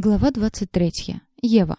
Глава 23. Ева.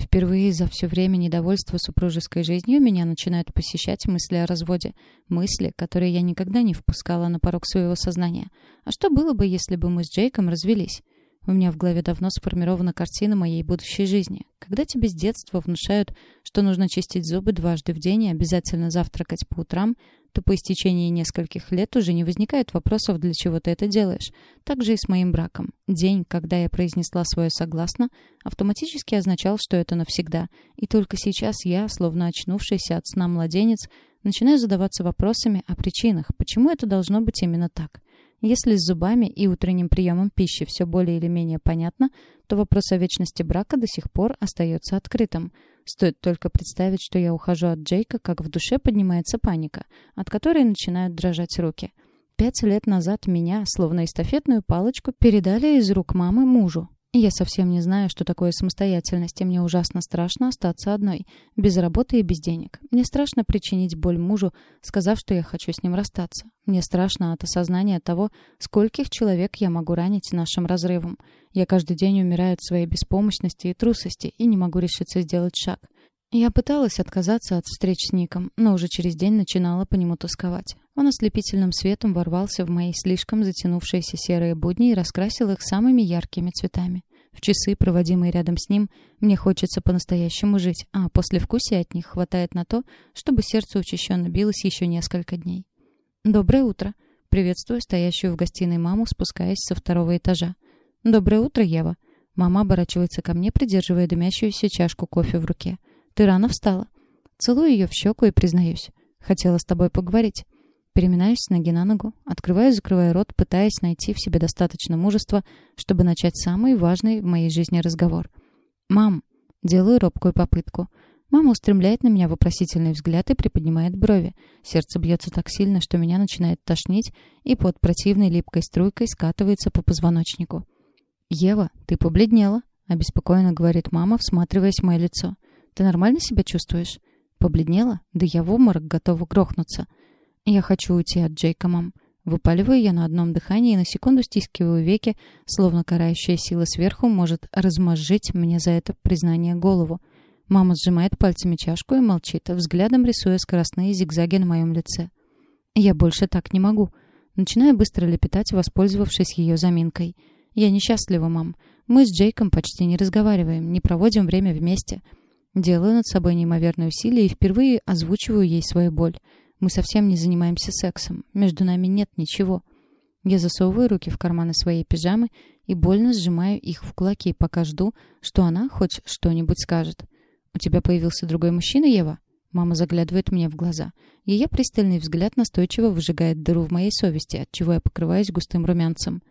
Впервые за все время недовольства супружеской жизнью меня начинают посещать мысли о разводе. Мысли, которые я никогда не впускала на порог своего сознания. А что было бы, если бы мы с Джейком развелись? У меня в голове давно сформирована картина моей будущей жизни. Когда тебе с детства внушают, что нужно чистить зубы дважды в день и обязательно завтракать по утрам, то по истечении нескольких лет уже не возникает вопросов, для чего ты это делаешь. Так же и с моим браком. День, когда я произнесла свое «согласно», автоматически означал, что это навсегда. И только сейчас я, словно очнувшийся от сна младенец, начинаю задаваться вопросами о причинах, почему это должно быть именно так. Если с зубами и утренним приемом пищи все более или менее понятно, то вопрос о вечности брака до сих пор остается открытым. Стоит только представить, что я ухожу от Джейка, как в душе поднимается паника, от которой начинают дрожать руки. Пять лет назад меня, словно эстафетную палочку, передали из рук мамы мужу. Я совсем не знаю, что такое самостоятельность, и мне ужасно страшно остаться одной, без работы и без денег. Мне страшно причинить боль мужу, сказав, что я хочу с ним расстаться. Мне страшно от осознания того, скольких человек я могу ранить нашим разрывом. Я каждый день умираю от своей беспомощности и трусости и не могу решиться сделать шаг. Я пыталась отказаться от встреч с Ником, но уже через день начинала по нему тосковать. Он ослепительным светом ворвался в мои слишком затянувшиеся серые будни и раскрасил их самыми яркими цветами. В часы, проводимые рядом с ним, мне хочется по-настоящему жить, а после вкусия от них хватает на то, чтобы сердце учащенно билось еще несколько дней. «Доброе утро!» Приветствую стоящую в гостиной маму, спускаясь со второго этажа. «Доброе утро, Ева!» Мама оборачивается ко мне, придерживая дымящуюся чашку кофе в руке. Ты рано встала. Целую ее в щеку и признаюсь. Хотела с тобой поговорить. Переминаюсь с ноги на ногу, открываю и закрываю рот, пытаясь найти в себе достаточно мужества, чтобы начать самый важный в моей жизни разговор. «Мам!» Делаю робкую попытку. Мама устремляет на меня вопросительный взгляд и приподнимает брови. Сердце бьется так сильно, что меня начинает тошнить, и под противной липкой струйкой скатывается по позвоночнику. «Ева, ты побледнела», — обеспокоенно говорит мама, всматриваясь в мое лицо. Ты нормально себя чувствуешь? Побледнела? Да я в обморок готова грохнуться. Я хочу уйти от Джейка, мам. Выпаливаю я на одном дыхании и на секунду стискиваю веки, словно карающая сила сверху может размозжить мне за это признание голову. Мама сжимает пальцами чашку и молчит, взглядом рисуя скоростные зигзаги на моем лице. Я больше так не могу. Начинаю быстро лепетать, воспользовавшись ее заминкой. Я несчастлива, мам. Мы с Джейком почти не разговариваем, не проводим время вместе. Делаю над собой неимоверное усилие и впервые озвучиваю ей свою боль. Мы совсем не занимаемся сексом. Между нами нет ничего. Я засовываю руки в карманы своей пижамы и больно сжимаю их в кулаки, пока жду, что она хоть что-нибудь скажет. «У тебя появился другой мужчина, Ева?» Мама заглядывает мне в глаза. Ее пристальный взгляд настойчиво выжигает дыру в моей совести, от чего я покрываюсь густым румянцем.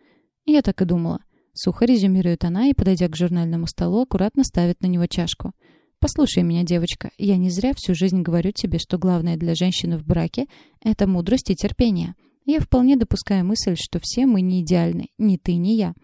Я так и думала. Сухо резюмирует она и, подойдя к журнальному столу, аккуратно ставит на него чашку. Послушай меня, девочка, я не зря всю жизнь говорю тебе, что главное для женщины в браке — это мудрость и терпение. Я вполне допускаю мысль, что все мы не идеальны, ни ты, ни я.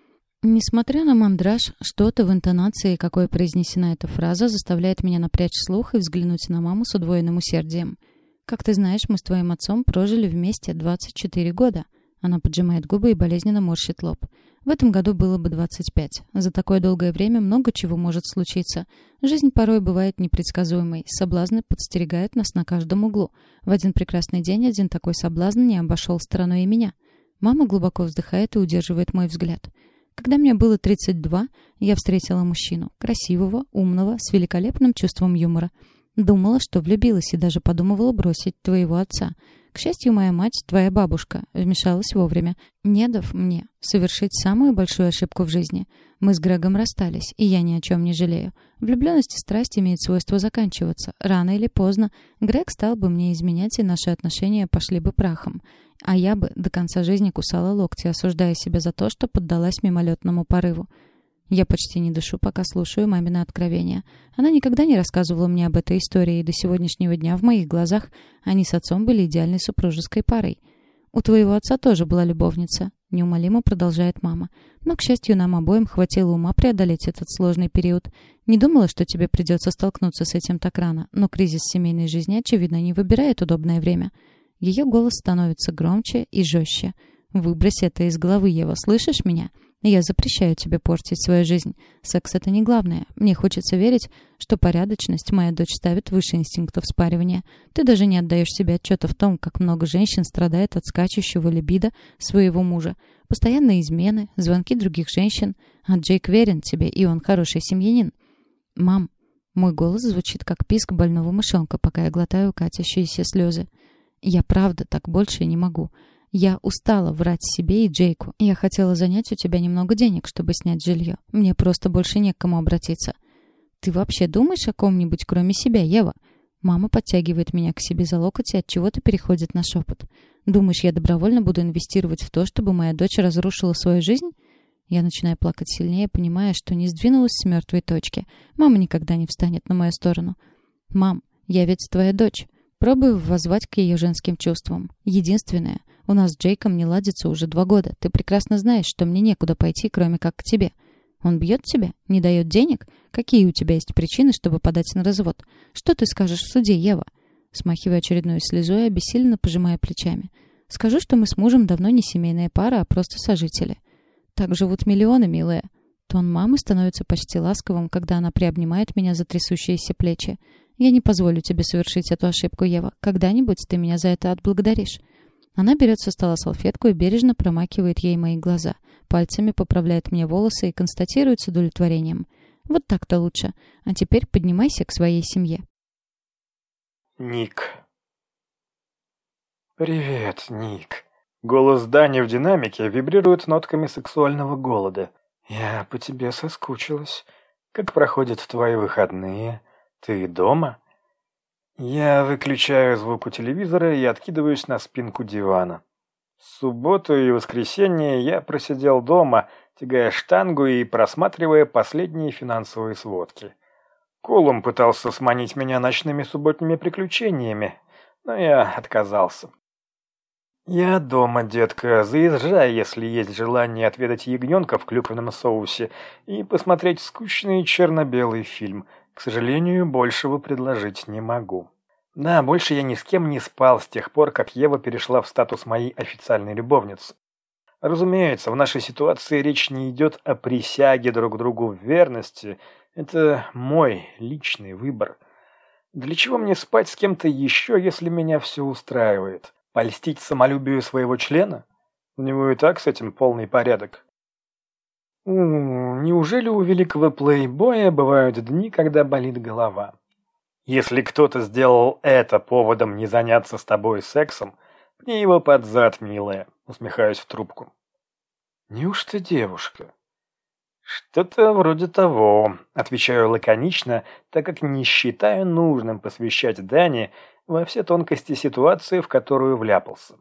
Несмотря на мандраж, что-то в интонации, какой произнесена эта фраза, заставляет меня напрячь слух и взглянуть на маму с удвоенным усердием. Как ты знаешь, мы с твоим отцом прожили вместе 24 года. Она поджимает губы и болезненно морщит лоб. В этом году было бы 25. За такое долгое время много чего может случиться. Жизнь порой бывает непредсказуемой. Соблазны подстерегают нас на каждом углу. В один прекрасный день один такой соблазн не обошел стороной и меня. Мама глубоко вздыхает и удерживает мой взгляд. Когда мне было 32, я встретила мужчину. Красивого, умного, с великолепным чувством юмора. Думала, что влюбилась и даже подумывала бросить твоего отца. К счастью, моя мать, твоя бабушка, вмешалась вовремя, не дав мне совершить самую большую ошибку в жизни. Мы с Грегом расстались, и я ни о чем не жалею. Влюбленность и страсть имеют свойство заканчиваться. Рано или поздно Грег стал бы мне изменять, и наши отношения пошли бы прахом. А я бы до конца жизни кусала локти, осуждая себя за то, что поддалась мимолетному порыву. Я почти не дышу, пока слушаю мамины откровения. Она никогда не рассказывала мне об этой истории, и до сегодняшнего дня в моих глазах они с отцом были идеальной супружеской парой. «У твоего отца тоже была любовница», — неумолимо продолжает мама. «Но, к счастью, нам обоим хватило ума преодолеть этот сложный период. Не думала, что тебе придется столкнуться с этим так рано, но кризис семейной жизни, очевидно, не выбирает удобное время». Ее голос становится громче и жестче. «Выбрось это из головы, Ева, слышишь меня?» Я запрещаю тебе портить свою жизнь. Секс — это не главное. Мне хочется верить, что порядочность моя дочь ставит выше инстинктов спаривания. Ты даже не отдаешь себе отчета в том, как много женщин страдает от скачущего либидо своего мужа. Постоянные измены, звонки других женщин. А Джейк верен тебе, и он хороший семьянин. Мам, мой голос звучит как писк больного мышонка, пока я глотаю катящиеся слезы. Я правда так больше не могу. Я устала врать себе и Джейку. Я хотела занять у тебя немного денег, чтобы снять жилье. Мне просто больше не к кому обратиться. Ты вообще думаешь о ком-нибудь, кроме себя, Ева? Мама подтягивает меня к себе за локоть и от чего-то переходит на шепот. Думаешь, я добровольно буду инвестировать в то, чтобы моя дочь разрушила свою жизнь? Я начинаю плакать сильнее, понимая, что не сдвинулась с мертвой точки. Мама никогда не встанет на мою сторону. Мам, я ведь твоя дочь. Пробую воззвать к ее женским чувствам. Единственное, у нас с Джейком не ладится уже два года. Ты прекрасно знаешь, что мне некуда пойти, кроме как к тебе. Он бьет тебя? Не дает денег? Какие у тебя есть причины, чтобы подать на развод? Что ты скажешь в суде, Ева?» Смахивая очередную слезу и обессиленно пожимая плечами. «Скажу, что мы с мужем давно не семейная пара, а просто сожители. Так живут миллионы, милая». Тон мамы становится почти ласковым, когда она приобнимает меня за трясущиеся плечи. «Я не позволю тебе совершить эту ошибку, Ева. Когда-нибудь ты меня за это отблагодаришь». Она берет со стола салфетку и бережно промакивает ей мои глаза. Пальцами поправляет мне волосы и констатирует с удовлетворением. Вот так-то лучше. А теперь поднимайся к своей семье. Ник. Привет, Ник. Голос Дани в динамике вибрирует нотками сексуального голода. Я по тебе соскучилась. Как проходят твои выходные? Ты дома? Я выключаю звук у телевизора и откидываюсь на спинку дивана. Субботу и воскресенье я просидел дома, тягая штангу и просматривая последние финансовые сводки. Колум пытался сманить меня ночными субботними приключениями, но я отказался. «Я дома, детка. Заезжай, если есть желание отведать ягненка в клюквенном соусе и посмотреть скучный черно-белый фильм. К сожалению, большего предложить не могу». Да, больше я ни с кем не спал с тех пор, как Ева перешла в статус моей официальной любовницы. Разумеется, в нашей ситуации речь не идет о присяге друг другу в верности. Это мой личный выбор. Для чего мне спать с кем-то еще, если меня все устраивает? Польстить самолюбию своего члена? У него и так с этим полный порядок. У, неужели у великого плейбоя бывают дни, когда болит голова? Если кто-то сделал это поводом не заняться с тобой сексом, мне его под зад, милая, усмехаюсь в трубку. Неужто девушка? Что-то вроде того, отвечаю лаконично, так как не считаю нужным посвящать Дани во все тонкости ситуации, в которую вляпался.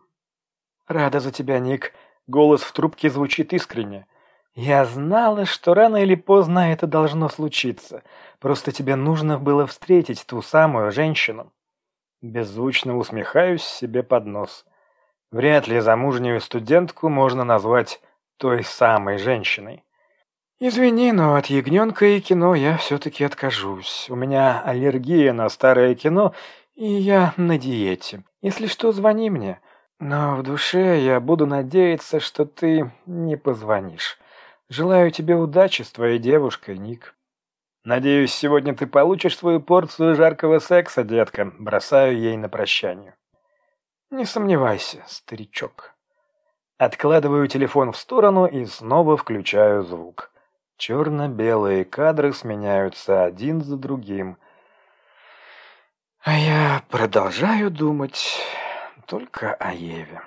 Рада за тебя, Ник. Голос в трубке звучит искренне. Я знала, что рано или поздно это должно случиться. Просто тебе нужно было встретить ту самую женщину. Беззвучно усмехаюсь себе под нос. Вряд ли замужнюю студентку можно назвать той самой женщиной. Извини, но от ягненка и кино я все-таки откажусь. У меня аллергия на старое кино, и я на диете. Если что, звони мне. Но в душе я буду надеяться, что ты не позвонишь. Желаю тебе удачи с твоей девушкой, Ник. Надеюсь, сегодня ты получишь свою порцию жаркого секса, детка. Бросаю ей на прощание. Не сомневайся, старичок. Откладываю телефон в сторону и снова включаю звук. Черно-белые кадры сменяются один за другим. А я продолжаю думать только о Еве.